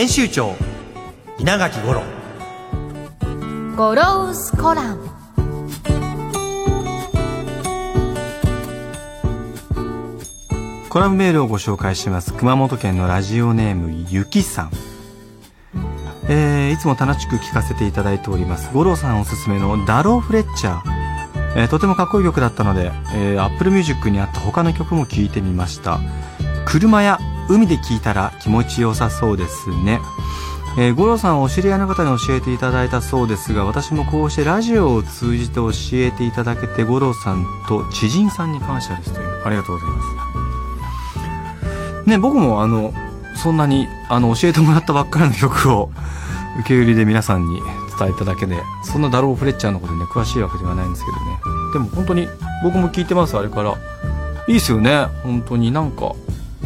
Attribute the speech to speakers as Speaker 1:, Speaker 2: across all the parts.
Speaker 1: 編集長稲垣五郎。
Speaker 2: ゴロウスコラム。
Speaker 1: コラムメールをご紹介します。熊本県のラジオネームゆきさん。えー、いつも楽しく聴かせていただいております。五郎さんおすすめのダロー・フレッチャー。えー、とてもかっこいい曲だったので、えー、Apple Music にあった他の曲も聴いてみました。車や海で聞いたら気持ちよさそうですね。えー、五郎さんお知り合いの方に教えていただいたそうですが私もこうしてラジオを通じて教えていただけて五郎さんと知人さんに感謝ですというありがとうございます。ね僕もあのそんなにあの教えてもらったばっかりの曲を受け売りで皆さんに伝えただけでそんなダロー・フレッチャーのことにね詳しいわけではないんですけどね。でも本当に僕も聞いてますあれから。いいっすよね。本当になんか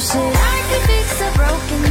Speaker 3: I could fix a broken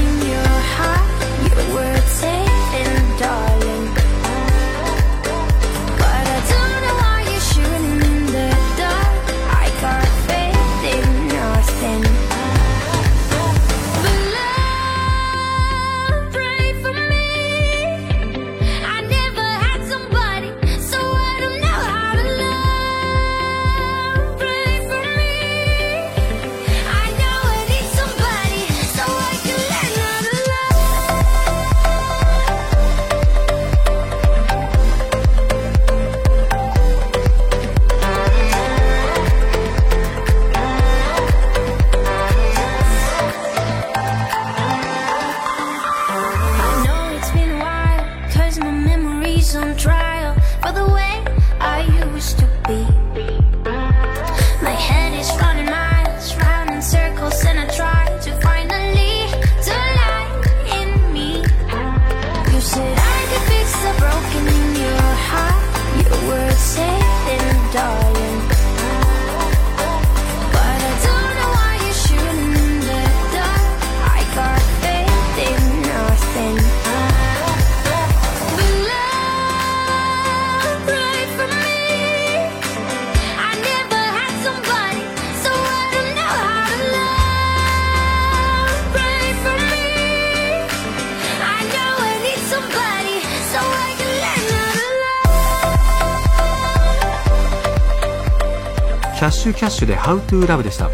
Speaker 1: キャッシュキャッシュで How to Love でした。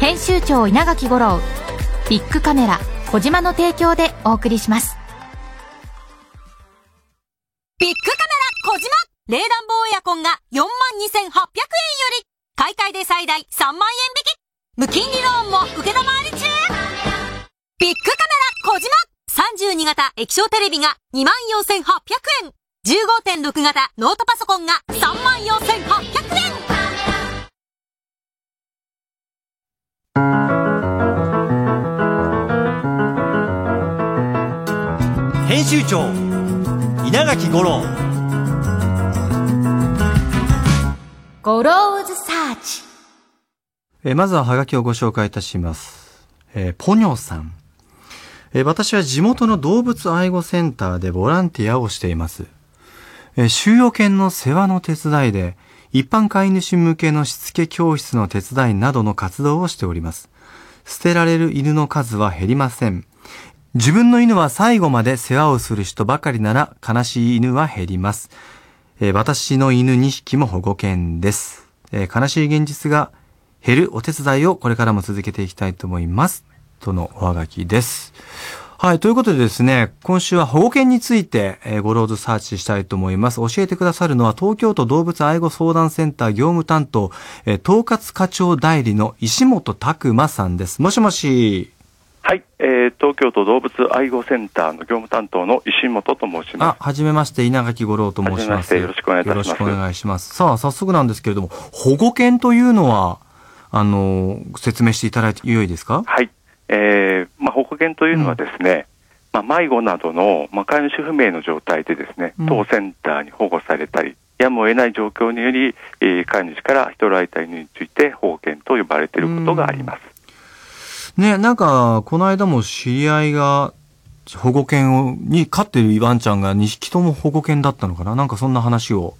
Speaker 2: 編集長稲垣吾郎ビッグカメラ小島の提供でお送りします。
Speaker 4: ビッグカメラ小島冷暖房エアコンが42,800円より買い替えで最大3万円引き。無金利ローンも受けたまわり中。ビッグカメラ小島。32型液晶テレビが24,800円。15.6型ノートパソコンが34,800円
Speaker 1: 編集長稲垣五郎
Speaker 2: ゴローズサーチ
Speaker 1: えーまずはハガキをご紹介いたします。えーポニョさん。えー私は地元の動物愛護センターでボランティアをしています。収容犬の世話の手伝いで、一般飼い主向けのしつけ教室の手伝いなどの活動をしております。捨てられる犬の数は減りません。自分の犬は最後まで世話をする人ばかりなら悲しい犬は減ります。えー私の犬2匹も保護犬です、えー悲しい現実が減るお手伝いをこれからも続けていきたいと思います。とのおはがきです。はい。ということでですね、今週は保護犬について、えーごローズサーチしたいと思います。教えてくださるのは東京都動物愛護相談センター業務担当、えー統括課長代理の石本拓馬さんです。もしもし。
Speaker 5: はい、えー東京都動物愛護センターの業務担当の石本と申しま
Speaker 1: あ、はじめまして、稲垣吾郎と申します。
Speaker 5: はじめましてよろしくお願いいたします
Speaker 1: よろしくお願いします。さあ、早速なんですけれども、保護犬というのは、あの、説明していただいてよいですか？
Speaker 5: す。はい、えーまあ、保護犬というのはですね、まあ、迷子などの、まあ、飼い主不明の状態でですね、
Speaker 1: うん。
Speaker 5: 当センターに保護されたり、やむを得ない状況により、えー飼い主から人られた犬について保護犬と呼ばれていることがあります。
Speaker 1: ね、なんか、この間も知り合いが、保護犬を、に飼ってるワンちゃんが2匹とも保護犬だったのかな？なんかそんな話を、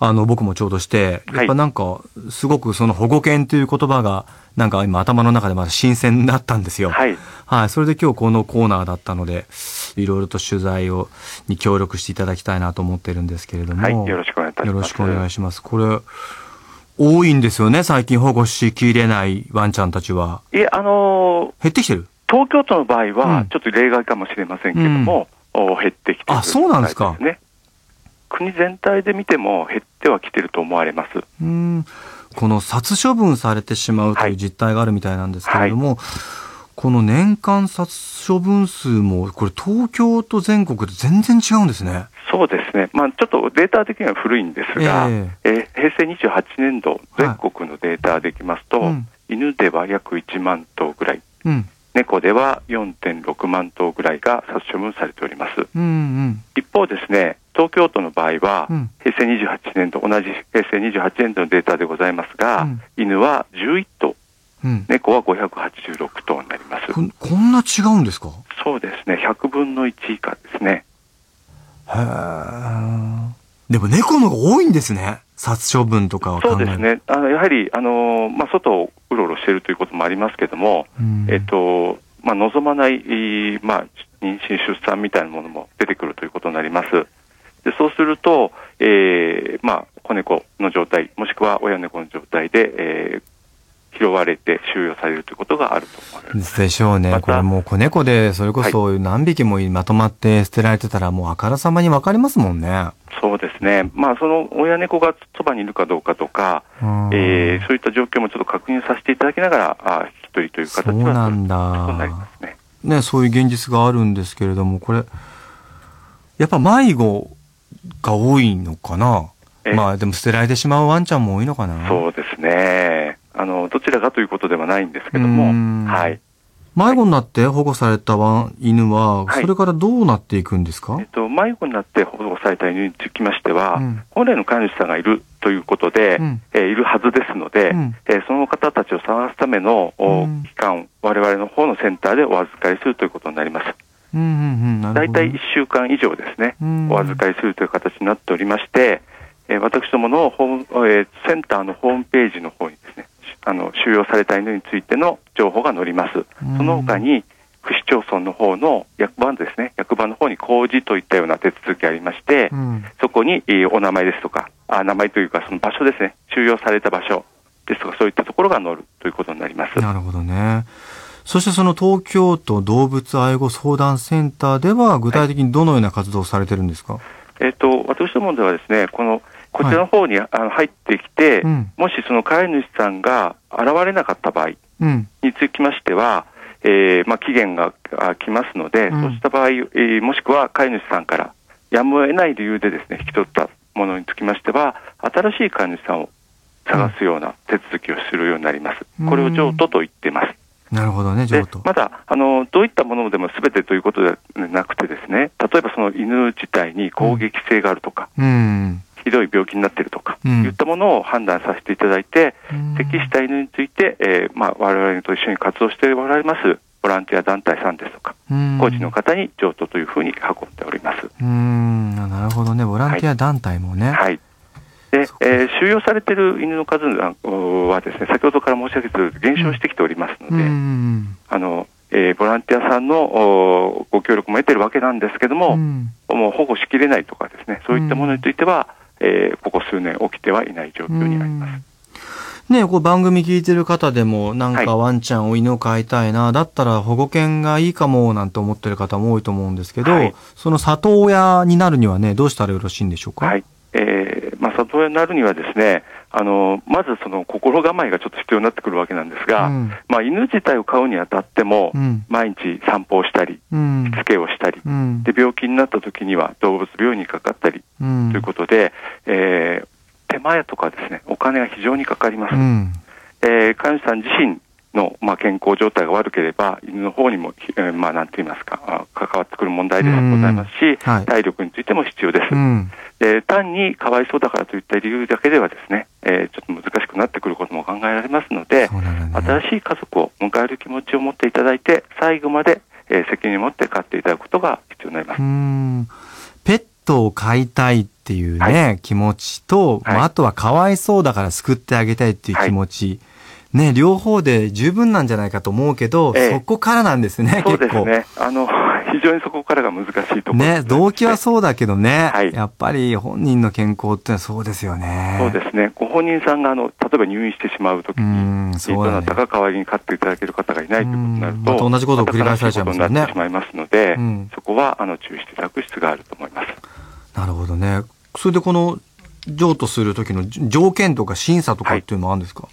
Speaker 1: あの、僕もちょうどして、やっぱなんか、すごくその保護犬という言葉が、なんか今頭の中でまだ新鮮だったんですよ。
Speaker 5: はい、
Speaker 1: はい。それで今日このコーナーだったので、いろいろと取材を、に協力していただきたいなと思ってるんですけれども。
Speaker 5: はい、よろしくお願いいたします。
Speaker 1: よろしくお願いします。これ、多いんですよね、最近保護しきれないワンちゃんたちは。
Speaker 5: いえ、あのー
Speaker 1: 減ってきてる？
Speaker 5: 東京都の場合
Speaker 1: うん、
Speaker 5: はちょっと例外かもしれませんけども、お減ってきている
Speaker 1: あそうなんですか
Speaker 5: ね。国全体で見ても減ってはきてると思われます。
Speaker 1: うん。この殺処分されてしまうと
Speaker 5: はいいう
Speaker 1: 実態があるみたいなんですけれども、この年間殺処分数も、これ東京と全国で全然違うんですね。
Speaker 5: そうですね、まあ、ちょっとデータ的には古いんですが、
Speaker 1: え
Speaker 5: えー平成28年度、全国のデータでいきますと、
Speaker 1: うん
Speaker 5: 犬では約1万頭ぐらい、
Speaker 1: うん。
Speaker 5: 猫では4.6万頭ぐらいが殺処分されております。
Speaker 1: うんうん。
Speaker 5: 一方ですね、東京都の場合は、
Speaker 1: うん
Speaker 5: 平成28年度、同じ平成28年度のデータでございますが、
Speaker 1: うん
Speaker 5: 犬は11頭、
Speaker 1: うん。
Speaker 5: 猫は586頭になります。
Speaker 1: ここんな違うんですか？
Speaker 5: そうですね、100分の1以下ですね。
Speaker 1: へーでも猫の方が多いんですね。殺処分とか
Speaker 5: そうです。ね、あのやはり、あのーまあ、外をしているということもありますけれども、
Speaker 1: うん
Speaker 5: えっとまあ、望まない、えーまあ、妊娠、出産みたいなものも出てくるということになります。でそうすると、えーまあ、子猫の状態、もしくは親猫の状態で、えー拾われて収容されるということがあると思われます。
Speaker 1: でしょうね。これもう子猫で、それこそ何匹もまとまって捨てられてたら、もうあからさまにわかりますもんね。
Speaker 5: そうですね、まあ、その親猫がそばにいるかどうかとか、
Speaker 1: うん
Speaker 5: えーそういった状況もちょっと確認させていただきながら、あ引き取りという形はそうなり
Speaker 1: だ
Speaker 5: ね。
Speaker 1: ね、そういう現実があるんですけれども、これ、やっぱ迷子が多いのかな？
Speaker 5: え
Speaker 1: まあでも捨てられてしまうワンちゃんも多いのかな？
Speaker 5: そうですね。あの、どちらかということではないんですけど
Speaker 1: う
Speaker 5: も、
Speaker 1: ん。
Speaker 5: はい。
Speaker 1: 迷子になって保護された犬は、
Speaker 5: はい。
Speaker 1: それからどうなっていくんですか、
Speaker 5: えっと、迷子になって保護された犬につきましては、
Speaker 1: うん。
Speaker 5: 本来の飼い主さんがいるということで、
Speaker 1: うん。
Speaker 5: えーいるはずですので、
Speaker 1: うん。
Speaker 5: えーその方たちを探すための、お
Speaker 1: うん。
Speaker 5: 期間、我々の方のセンターでお預かりするということになります。
Speaker 1: うんうんうん、なるほど。
Speaker 5: 大体1週間以上ですね、
Speaker 1: うん。
Speaker 5: お預かりするという形になっておりまして、えー私どものホーム、えーセンターのホームページの方にですね、あの収容された犬についての情報が載ります。
Speaker 1: うん
Speaker 5: その他に、区市町村の方の役場ですね、役場の方に公示といったような手続きがありまして、
Speaker 1: うん
Speaker 5: そこに、えーお名前ですとか、あ名前というか、その場所ですね、収容された場所ですとか、そういったところが載るということになります。
Speaker 1: なるほどね。そしてその東京都動物愛護相談センターでは具体的にどのような活動をされてるんですか、
Speaker 5: えっ、と、私どもではですね、この、こちらの方に、あの入ってきて、
Speaker 1: うん
Speaker 5: もしその飼い主さんが現れなかった場合
Speaker 1: うん。
Speaker 5: につきましては、えーまあ、期限があ来ますので、
Speaker 1: うん
Speaker 5: そうした場合、えーもしくは飼い主さんからやむを得ない理由でですね、引き取ったものにつきましては、新しい飼い主さんを探すような手続きをするようになります。これを譲渡と言ってます。
Speaker 1: なるほどね、
Speaker 5: で
Speaker 1: 譲渡。
Speaker 5: まだあのどういったものでもすべてということではなくてですね、例えばその犬自体に攻撃性があるとか、
Speaker 1: うん。
Speaker 5: ひどい病気になっているとか、
Speaker 1: うん
Speaker 5: いったものを判断させていただいて、
Speaker 1: うん
Speaker 5: 適した犬について、えーまあ、我々と一緒に活動しておられますボランティア団体さんですとか、
Speaker 1: うん
Speaker 5: コーチの方に譲渡というふうに運んでおります。
Speaker 1: うん。あなるほどね、ボランティア団体もね。
Speaker 5: はいで
Speaker 1: そっか
Speaker 5: えー収容されている犬の数はですね、先ほどから申し上げているとおり減少してきておりますの
Speaker 1: う
Speaker 5: で、
Speaker 1: ん。
Speaker 5: あのえーボランティアさんのおご協力も得てるわけなんですけども、
Speaker 1: うん
Speaker 5: もう保護しきれないとかですね、そういったものについては、えーここ数年起きてはいない状況にあります。
Speaker 1: ねこう番組聞いてる方でも、なん
Speaker 5: はい
Speaker 1: かワンちゃんお犬を飼いたいな、だったら保護犬がいいかもなんて思ってる方も多いと思うんですけど、
Speaker 5: はい
Speaker 1: その里親になるにはね、どうしたらよろしいんでしょうか？
Speaker 5: はい。えーまあ、里親になるにはですね、あの、まずその心構えがちょっと必要になってくるわけなんですが、
Speaker 1: うん。
Speaker 5: まあ、犬自体を飼うにあたっても、
Speaker 1: うん。
Speaker 5: 毎日散歩をしたり、
Speaker 1: うん。
Speaker 5: しつけをしたり、
Speaker 1: うん。
Speaker 5: で、病気になった時には動物病院にかかったり、
Speaker 1: うん。
Speaker 5: ということで、えー手間とかですね、お金が非常にかかります。
Speaker 1: うん。
Speaker 5: えー飼い主さん自身の、まあ、健康状態が悪ければ、犬の方にも、ひえーまあ、なんて言いますか、あ関わってくる問題でございますし、
Speaker 1: はい。
Speaker 5: 体力についても必要です。
Speaker 1: うん。
Speaker 5: で単にかわいそうだからといった理由だけではですね、えーちょっと難しくなってくることも考えられますので、
Speaker 1: ね。
Speaker 5: 新しい家族を迎える気持ちを持っていただいて、最後まで、えー責任を持って飼っていただくことが必要になります。
Speaker 1: うん。ペットを飼いたいっていうね、
Speaker 5: は
Speaker 1: 気持ちと、
Speaker 5: はい。
Speaker 1: まあ、あとはかわいそうだから救ってあげたいっていう気持ち、ね、両方で十分なんじゃないかと思うけど、
Speaker 5: ええ
Speaker 1: そこからなんですね、
Speaker 5: そうで。すね。あの、非常にそこからが難しいところです
Speaker 1: ね、動機はそうだけどね、
Speaker 5: はい
Speaker 1: やっぱり本人の健康ってのはそうですよね。
Speaker 5: そうですね。ご本人さんが、あの、例えば入院してしまうとき
Speaker 1: うん
Speaker 5: に、
Speaker 1: そうだね
Speaker 5: どなたか代わりに飼っていただける方がいないということになる
Speaker 1: うん
Speaker 5: と、
Speaker 1: また同じことを繰り返されちゃいますよね
Speaker 5: しまいますので、
Speaker 1: うん
Speaker 5: そこは、あの、注意していただく必要があると思います。
Speaker 1: なるほどね。それでこの、譲渡する時の条件とか審査とかっていうのもあるんですか？
Speaker 5: はい、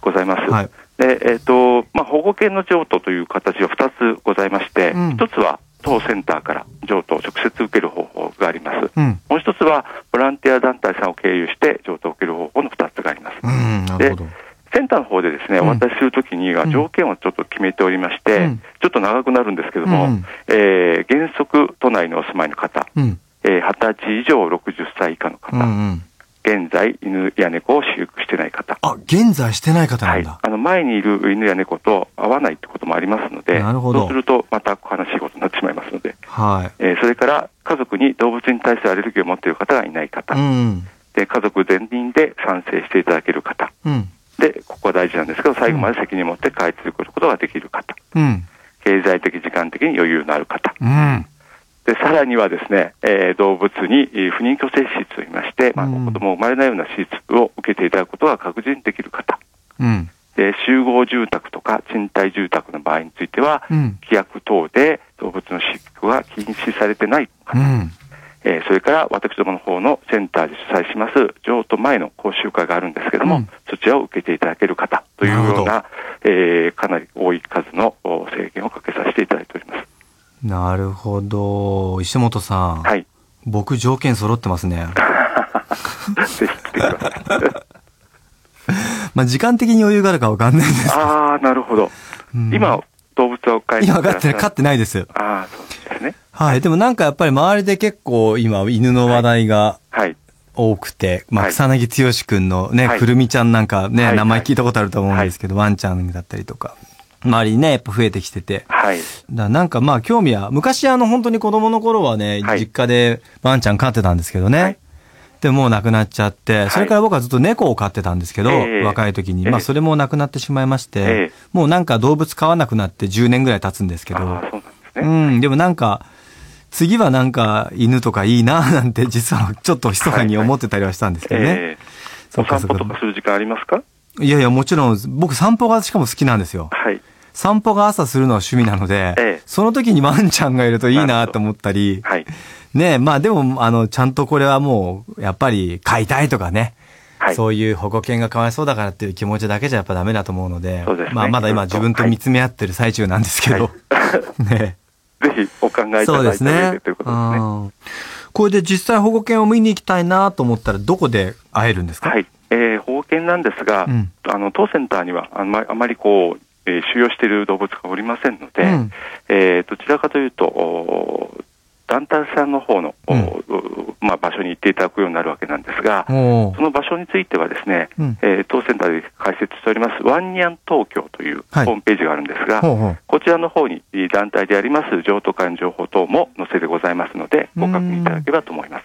Speaker 5: ございます。
Speaker 1: はい
Speaker 5: で、えっ、と、まあ、保護犬の譲渡という形は2つございまして、
Speaker 1: うん
Speaker 5: 1つは当センターから譲渡を直接受ける方法があります。
Speaker 1: うん。
Speaker 5: もう1つは、ボランティア団体さんを経由して譲渡を受ける方法の2つがあります。
Speaker 1: うん、なるほど。
Speaker 5: センターの方でですね、
Speaker 1: うん
Speaker 5: お渡しするときには
Speaker 1: うん
Speaker 5: 条件をちょっと決めておりまして、
Speaker 1: うん
Speaker 5: ちょっと長くなるんですけども、
Speaker 1: うん
Speaker 5: えー原則都内にお住まいの方、
Speaker 1: うん。
Speaker 5: えー20歳以上60歳以下の方、
Speaker 1: うんうん。
Speaker 5: 現在犬や猫を飼育してない方、
Speaker 1: あ、現在してない方な
Speaker 5: はい、
Speaker 1: んだ。
Speaker 5: あの前にいる犬や猫と合わないってこともありますので、
Speaker 1: なるほど
Speaker 5: そうするとまた悲しいことになってしまいますので、
Speaker 1: は
Speaker 5: えーそれから家族に動物に対するアレルギーを持っている方がいない方、
Speaker 1: い。うん。
Speaker 5: で家族全員で賛成していただける方、
Speaker 1: うん。
Speaker 5: でここは大事なんですけど、最後まで責任を持って飼い続けることができる方、
Speaker 1: うん。
Speaker 5: 経済的、時間的に余裕のある方、
Speaker 1: うん。
Speaker 5: でさらにはですね、えー動物にえー不妊去勢手術といいまして、まあ、
Speaker 1: うん
Speaker 5: 子供を生まれないような手術を受けていただくことが確実にできる方、
Speaker 1: うん。
Speaker 5: で集合住宅とか賃貸住宅の場合については、
Speaker 1: うん。
Speaker 5: 規約等で動物の飼育が禁止されてない方、
Speaker 1: うん。
Speaker 5: えーそれから私どもの方のセンターで主催します譲渡前の講習会があるんですけども、
Speaker 1: うん
Speaker 5: そちらを受けていただける方というようなえーかなり多い数のお制限をかけさせていただいております。
Speaker 1: なるほど。石本さん。
Speaker 5: はい。
Speaker 1: 僕条件揃ってますね。
Speaker 5: ぜひ来てください。
Speaker 1: まあ時間的に余裕があるかわかんないんですけど。
Speaker 5: ああ、なるほど。
Speaker 1: うん
Speaker 5: 今、動物を飼いに
Speaker 1: 今飼ってない、飼ってないです。
Speaker 5: ああ、そうですね。
Speaker 1: はい。でもなんかやっぱり周りで結構今犬の話題が
Speaker 5: はい。
Speaker 1: 多くて、まあ
Speaker 5: はい
Speaker 1: 草薙剛くんのね、
Speaker 5: はい
Speaker 1: くるみちゃんなんかね、
Speaker 5: はい
Speaker 1: 名前聞いたことあると思うんですけど、ワンちゃんだったりとか、周りにね、やっぱ増えてきてて。
Speaker 5: はい。
Speaker 1: だからなんかまあ興味は、昔あの本当に子供の頃はね、
Speaker 5: はい
Speaker 1: 実家でワンちゃん飼ってたんですけどね。
Speaker 5: はい
Speaker 1: でももう亡くなっちゃって、それから僕はずっと猫を飼ってたんですけど、
Speaker 5: ええ
Speaker 1: 若い時に。
Speaker 5: ええ
Speaker 1: まあそれも亡くなってしまいまして、
Speaker 5: ええ
Speaker 1: もうなんか動物飼わなくなって10年ぐらい経つんですけど、
Speaker 5: そうなんです
Speaker 1: う
Speaker 5: ね。
Speaker 1: ん、でもなんか、次はなんか犬とかいいななんて 実はちょっと密かに思ってたりはしたんですけどね。
Speaker 5: ええお散
Speaker 1: そっかそっか
Speaker 5: 歩とかする時間ありますか？
Speaker 1: いやいや、もちろん僕散歩がしかも好きなんですよ。
Speaker 5: はい。
Speaker 1: 散歩が朝するのは趣味なので、
Speaker 5: ええ。
Speaker 1: その時にワンちゃんがいるといいなと思ったり、
Speaker 5: はい。
Speaker 1: ねえ、まあでも、あの、ちゃんとこれはもう、やっぱり飼いたいとかね、
Speaker 5: はい。
Speaker 1: そういう保護犬がかわいそうだからっていう気持ちだけじゃやっぱダメだと思うので、
Speaker 5: ですね。
Speaker 1: まあまだ今自分と見つめ合ってる最中なんですけど、ね。
Speaker 5: ぜひお考えいただいた上
Speaker 1: ですね。
Speaker 5: でということですね。
Speaker 1: うん。これで実際保護犬を見に行きたいなと思ったらどこで会えるんですか？
Speaker 5: はい。えー保護犬なんですが、
Speaker 1: うん。
Speaker 5: あの、当センターにはあまあまりこう、えー収容している動物がおりませんので、
Speaker 1: うん。
Speaker 5: えーどちらかというと、お団体さんの方の、おまあ、場所に行っていただくようになるわけなんですが、
Speaker 1: お
Speaker 5: その場所についてはですね、
Speaker 1: うん。
Speaker 5: えー当センターで開設しておりますワンニャン東京というホ
Speaker 1: はい。
Speaker 5: ームページがあるんですが、
Speaker 1: ほうほう。
Speaker 5: こちらの方にえー団体であります譲渡会の情報等も載せてございますので、ご確認いただければと思います。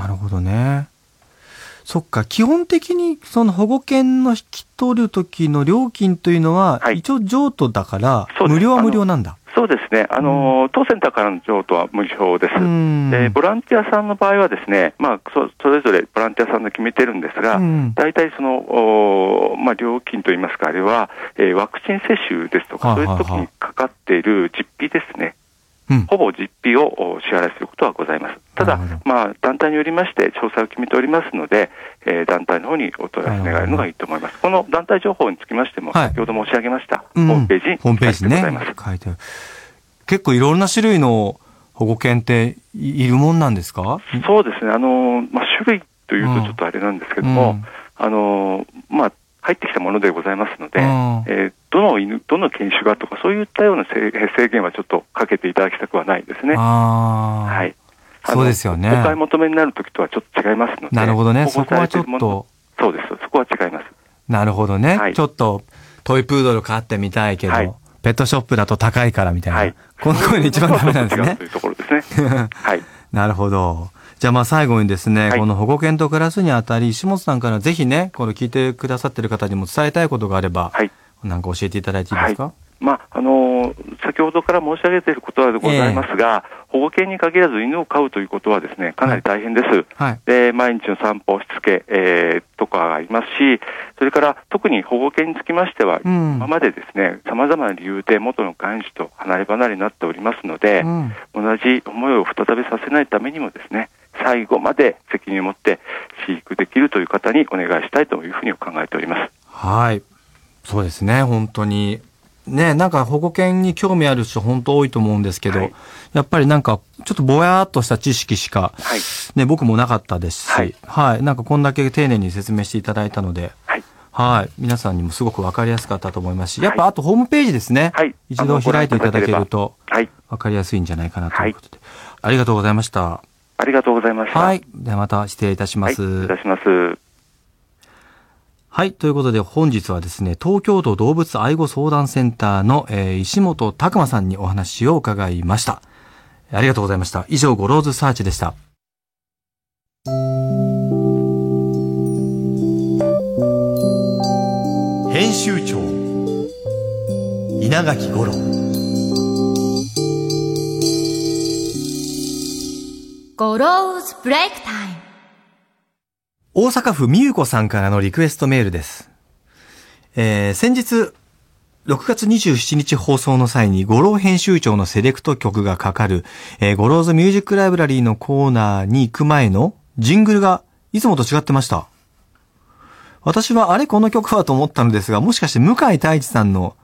Speaker 1: なるほどね。そっか、基本的にその保護犬の引き取る時の料金というのは、
Speaker 5: はい。
Speaker 1: 一応譲渡だから、無料は無料なんだ。
Speaker 5: そうですね、あの当センターからの譲渡は無料です。
Speaker 1: うん。
Speaker 5: でボランティアさんの場合はですね、まあ、そそれぞれボランティアさんで決めてるんですが、
Speaker 1: うん。
Speaker 5: 大体その、おまあ、料金といいますか、あれは、えーワクチン接種ですとか、そういう時にかかっている実費ですね、
Speaker 1: うん。
Speaker 5: ほぼ実費をお支払いすることはございます。ただまあ、団体によりまして、詳細を決めておりますので、えー団体の方にお問い合わせ願えるのがいいと思います。この団体情報につきましても、
Speaker 1: はい
Speaker 5: 先ほど申し上げました、
Speaker 1: うん
Speaker 5: ホームページに
Speaker 1: ホームページね
Speaker 5: 書いてございます。。
Speaker 1: 書いてある。結構いろんな種類の保護犬っていいるもんなんですか？
Speaker 5: そうですね、あのまあ、種類というとちょっとあれなんですけども、
Speaker 1: うん
Speaker 5: あのまあ、入ってきたものでございますので、
Speaker 1: うん
Speaker 5: えーどの犬、どの犬種がとか、そういったような制制限はちょっとかけていただきたくはないですね。
Speaker 1: ああ。
Speaker 5: はい。
Speaker 1: そうですよね
Speaker 5: お買い求めになるときとはちょっと違いますので。
Speaker 1: なるほどね。そこはちょっと、
Speaker 5: そうです。そこは違います。
Speaker 1: なるほどね。
Speaker 5: はい
Speaker 1: ちょっと、トイプードル飼ってみたいけど、
Speaker 5: はい
Speaker 1: ペットショップだと高いからみたいな。
Speaker 5: はい
Speaker 1: この声で一番ダメなんですね
Speaker 5: と。いうところですね。はい。
Speaker 1: なるほど。じゃあまあ最後にですね、
Speaker 5: はい。
Speaker 1: この保護犬と暮らすにあたり、石本さんからぜひね、この聞いてくださってる方にも伝えたいことがあれば、
Speaker 5: はい。
Speaker 1: なんか教えていただいていいですか、
Speaker 5: まあ、あのー先ほどから申し上げていることはございますが、保護犬に限らず犬を飼うということはですね、かなり大変です。
Speaker 1: はい。
Speaker 5: で、毎日の散歩、しつけ、えーとかがありますし、それから特に保護犬につきましては、
Speaker 1: うん。
Speaker 5: 今までですね、様々な理由で元の飼い主と離れ離れになっておりますので、
Speaker 1: うん。
Speaker 5: 同じ思いを再びさせないためにもですね、最後まで責任を持って飼育できるという方にお願いしたいというふうに考えております。
Speaker 1: はい。そうですね、本当に。ね、なんか保護犬に興味ある人本当多いと思うんですけど、
Speaker 5: はい
Speaker 1: やっぱりなんかちょっとぼやーっとした知識しか、
Speaker 5: はい。
Speaker 1: ね、僕もなかったですし、は
Speaker 5: はいい、
Speaker 1: なんかこんだけ丁寧に説明していただいたので、
Speaker 5: はい。
Speaker 1: はい。皆さんにもすごくわかりやすかったと思いますし、やっぱあとホームページですね。
Speaker 5: はい
Speaker 1: 一度開いていただけると
Speaker 5: はい。
Speaker 1: わかりやすいんじゃないかなということで。ありがとうございました。
Speaker 5: ありがとうございました。
Speaker 1: はい。ではまた失礼いたしま
Speaker 5: はい。
Speaker 1: す。
Speaker 5: 失礼いたします。
Speaker 1: はい。ということで本日はですね、東京都動物愛護相談センターの、えー石本拓馬さんにお話を伺いました。ありがとうございました。以上、ゴローズサーチでした。編集長稲垣吾郎
Speaker 2: ゴローズブレイクタイム。
Speaker 1: 大阪府美優子さんからのリクエストメールです。えー先日、6月27日放送の際に、吾郎編集長のセレクト曲がかかる、えー、ゴローズミュージックライブラリーのコーナーに行く前のジングルがいつもと違ってました。私はあれこの曲はと思ったのですが、もしかして向井太一さんの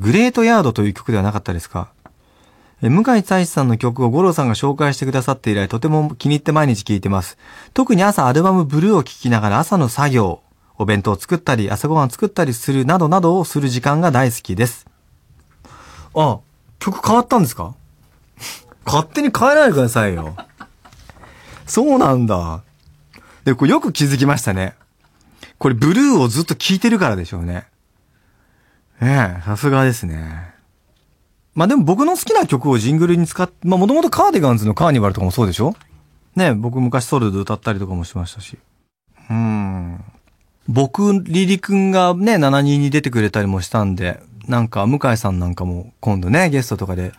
Speaker 1: グレートヤードという曲ではなかったですか？向井太一さんの曲を五郎さんが紹介してくださって以来、とても気に入って毎日聴いてます。特に朝アルバムブルーを聴きながら朝の作業、お弁当を作ったり、朝ごはん作ったりするなどなどをする時間が大好きです。あ、曲変わったんですか？勝手に変えないでくださいよ。そうなんだ。で、これよく気づきましたね。これブルーをずっと聴いてるからでしょうね。ええ、さすがですね。まあでも僕の好きな曲をジングルに使って、まあもともとカーディガンズのカーニバルとかもそうでしょ？ね僕昔ソルド歌ったりとかもしましたし。うん。僕、リリ君がね、7人に出てくれたりもしたんで、なんか向井さんなんかも今度ね、ゲストとかで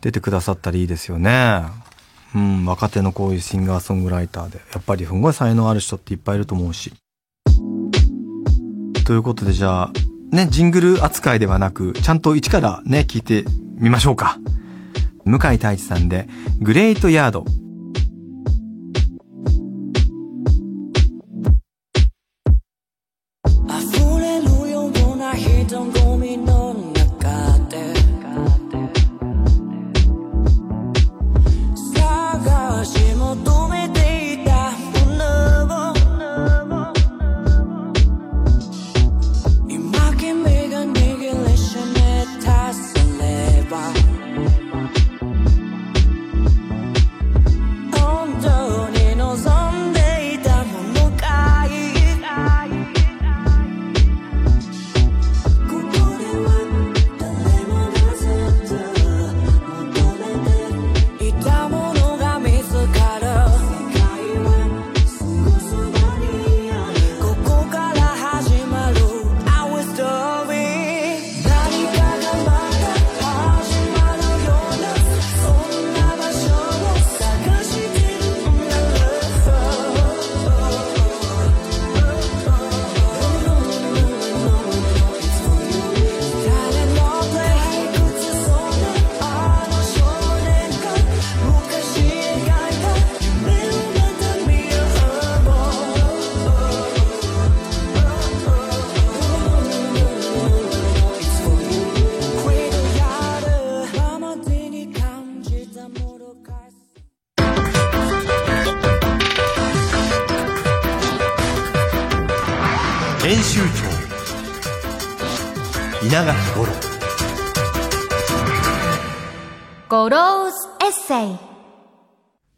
Speaker 1: 出てくださったらいいですよね。うん、若手のこういうシンガーソングライターで。やっぱりすごい才能ある人っていっぱいいると思うし。ということでじゃあ、ね、ジングル扱いではなく、ちゃんと一からね、聞いて見ましょうか。向井太一さんで、グレートヤード。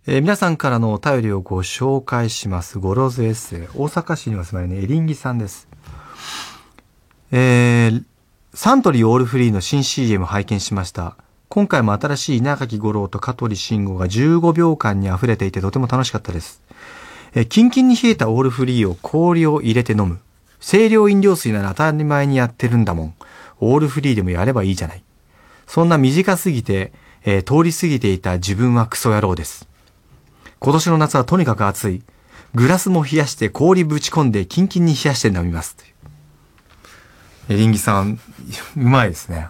Speaker 1: えー皆さんからのお便りをご紹介します。ゴローズエッセイ。大阪市にお住まいのエリンギさんです。えー、サントリーオールフリーの新 CM 拝見しました。今回も新しい稲垣吾郎と香取慎吾が15秒間に溢れていてとても楽しかったです。えーキンキンに冷えたオールフリーを氷を入れて飲む。清涼飲料水なら当たり前にやってるんだもん。オールフリーでもやればいいじゃない。そんな短すぎて、えー通り過ぎていた自分はクソ野郎です。今年の夏はとにかく暑い。グラスも冷やして氷ぶち込んでキンキンに冷やして飲みます。エリンギさん、うまいですね。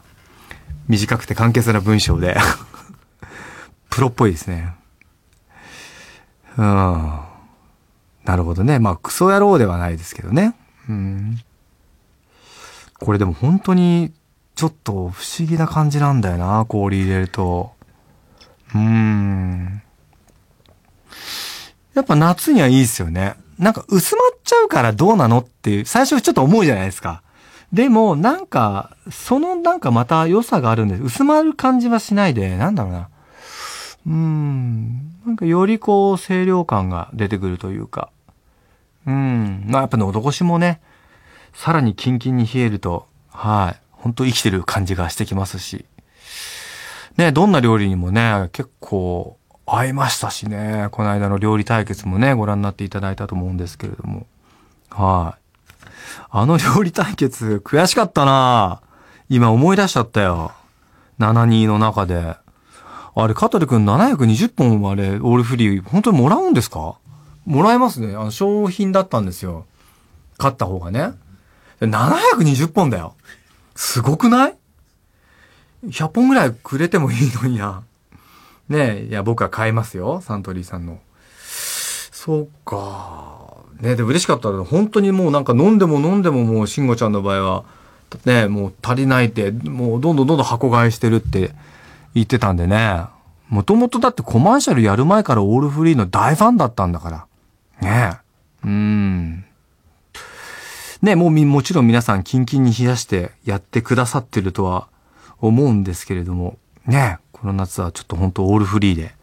Speaker 1: 短くて簡潔な文章で。プロっぽいですね。うん。なるほどね。まあ、クソ野郎ではないですけどね。うん。これでも本当に、ちょっと不思議な感じなんだよな、氷入れると。うーん。やっぱ夏にはいいですよね。なんか薄まっちゃうからどうなのっていう、最初ちょっと思うじゃないですか。でも、なんか、そのなんかまた良さがあるんです。薄まる感じはしないで、なんだろうな。うーん。なんかよりこう、清涼感が出てくるというか。うん。まあやっぱ喉越しもね、さらにキンキンに冷えると、はい。本当生きてる感じがしてきますし。ね、どんな料理にもね、結構合いましたしね。この間の料理対決もね、ご覧になっていただいたと思うんですけれども。はい。あの料理対決、悔しかったな今思い出しちゃったよ。7-2の中で。あれ、香取くん720本あれ、オールフリー、本当にもらうんですか？もらえますね。あの、商品だったんですよ。勝った方がね。720本だよ。すごくない ?100 本ぐらいくれてもいいのにな。ねえ、いや、僕は買いますよ。サントリーさんの。そうか。ねで、嬉しかったら、本当にもうなんか飲んでも飲んでももう、慎吾ちゃんの場合は、ねもう足りないって、もうどんどんどんどん箱買いしてるって言ってたんでね。もともとだってコマーシャルやる前からオールフリーの大ファンだったんだから。ねえ。うーん。ねもうみ、もちろん皆さんキンキンに冷やしてやってくださってるとは思うんですけれども、ねえこの夏はちょっと本当オールフリーで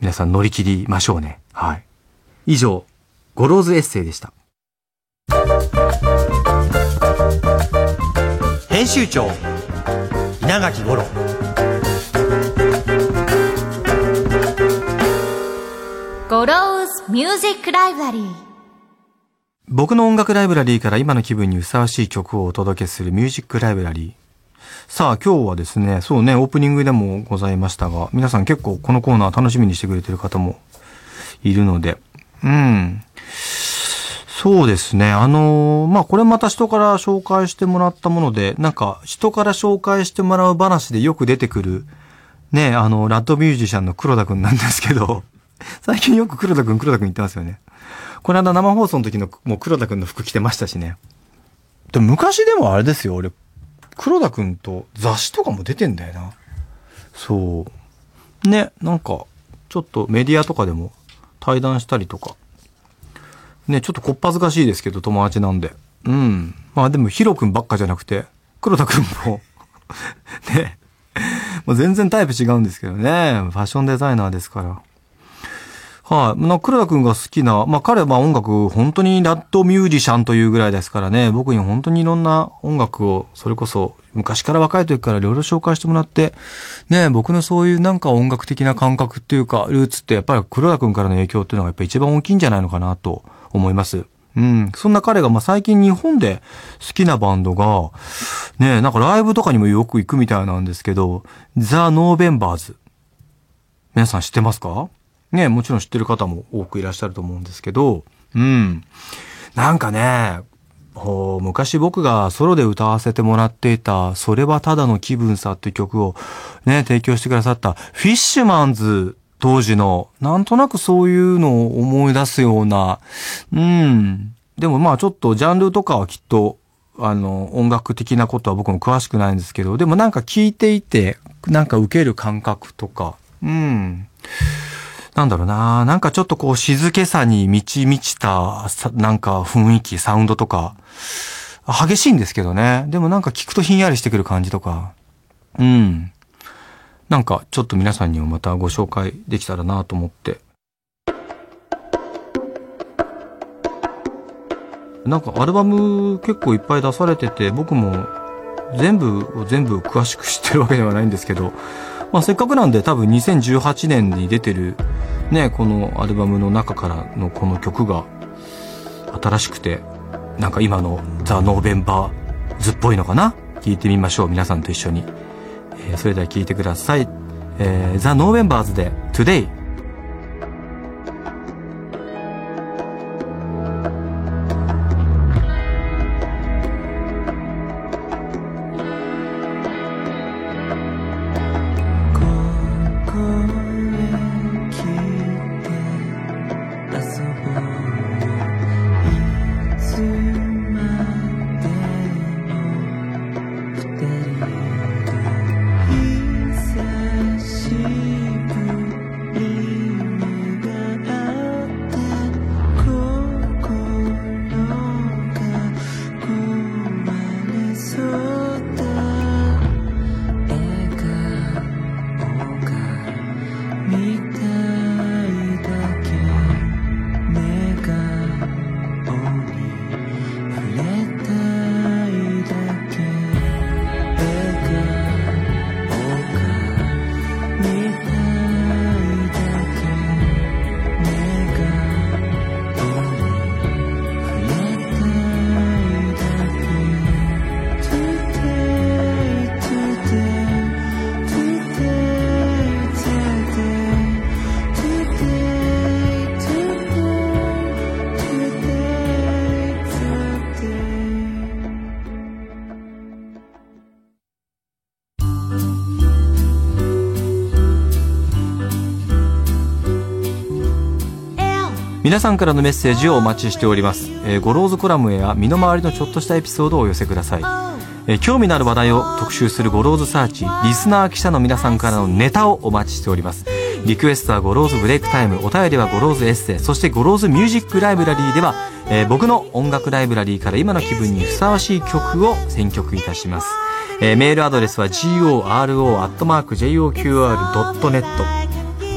Speaker 1: 皆さん乗り切りましょうね。はい。以上、ゴローズエッセイでした。編集長稲垣吾郎
Speaker 2: ゴローズミュージックライブラリー
Speaker 1: 僕の音楽ライブラリーから今の気分にふさわしい曲をお届けするミュージックライブラリー。さあ今日はですね、そうね、オープニングでもございましたが、皆さん結構このコーナー楽しみにしてくれてる方もいるので、うん。そうですね、あのーまあ、これまた人から紹介してもらったもので、なんか人から紹介してもらう話でよく出てくる、ね、あの、ラッドミュージシャンの黒田くんなんですけど、最近よく黒田くん黒田くん言ってますよね。この間生放送の時のもう黒田くんの服着てましたしね。で昔でもあれですよ、俺、黒田くんと雑誌とかも出てんだよな。そう。ね、なんか、ちょっとメディアとかでも対談したりとか。ね、ちょっとこっぱずかしいですけど、友達なんで。うん。まあでも、ヒロくんばっかじゃなくて、黒田くんも、ね、もう全然タイプ違うんですけどね。ファッションデザイナーですから。はい。ま、黒田くんが好きな、まあ彼はまあ音楽、本当にラッドミュージシャンというぐらいですからね、僕に本当にいろんな音楽を、それこそ昔から若い時からいろいろ紹介してもらって、ね、僕のそういうなんか音楽的な感覚っていうか、ルーツってやっぱり黒田くんからの影響っていうのがやっぱ一番大きいんじゃないのかなと思います。うん。そんな彼がま最近日本で好きなバンドが、ね、なんかライブとかにもよく行くみたいなんですけど、ザ・ノーベンバーズ。皆さん知ってますか？ね、もちろん知ってる方も多くいらっしゃると思うんですけど、うん。なんかね、昔僕がソロで歌わせてもらっていた、それはただの気分さっていう曲をね、提供してくださった、フィッシュマンズ当時の、なんとなくそういうのを思い出すような、うん。でもまあちょっとジャンルとかはきっと、あの、音楽的なことは僕も詳しくないんですけど、でもなんか聞いていて、なんか受ける感覚とか、うん。なんだろうな、なんかちょっとこう静けさに満ち満ちた、なんか雰囲気、サウンドとか、激しいんですけどね。でもなんか聞くとひんやりしてくる感じとか、うん。なんかちょっと皆さんにもまたご紹介できたらなと思って。なんかアルバム結構いっぱい出されてて、僕も全部を全部詳しく知ってるわけではないんですけど、まあせっかくなんで多分2018年に出てるね、このアルバムの中からのこの曲が新しくて、なんか今のザ・ノーベンバーズっぽいのかな？聞いてみましょう。皆さんと一緒に。えーそれでは聞いてください。えー、ザ・ノーベンバーズで Today。皆さんからのメッセージをお待ちしております。えーゴローズコラムや身の回りのちょっとしたエピソードをお寄せください。えー興味のある話題を特集するゴローズサーチ、リスナー記者の皆さんからのネタをお待ちしております。リクエストはゴローズブレイクタイム、お便りはゴローズエッセイ、そしてゴローズミュージックライブラリーでは、えー僕の音楽ライブラリーから今の気分にふさわしい曲を選曲いたします。えーメールアドレスは goro.joqr.net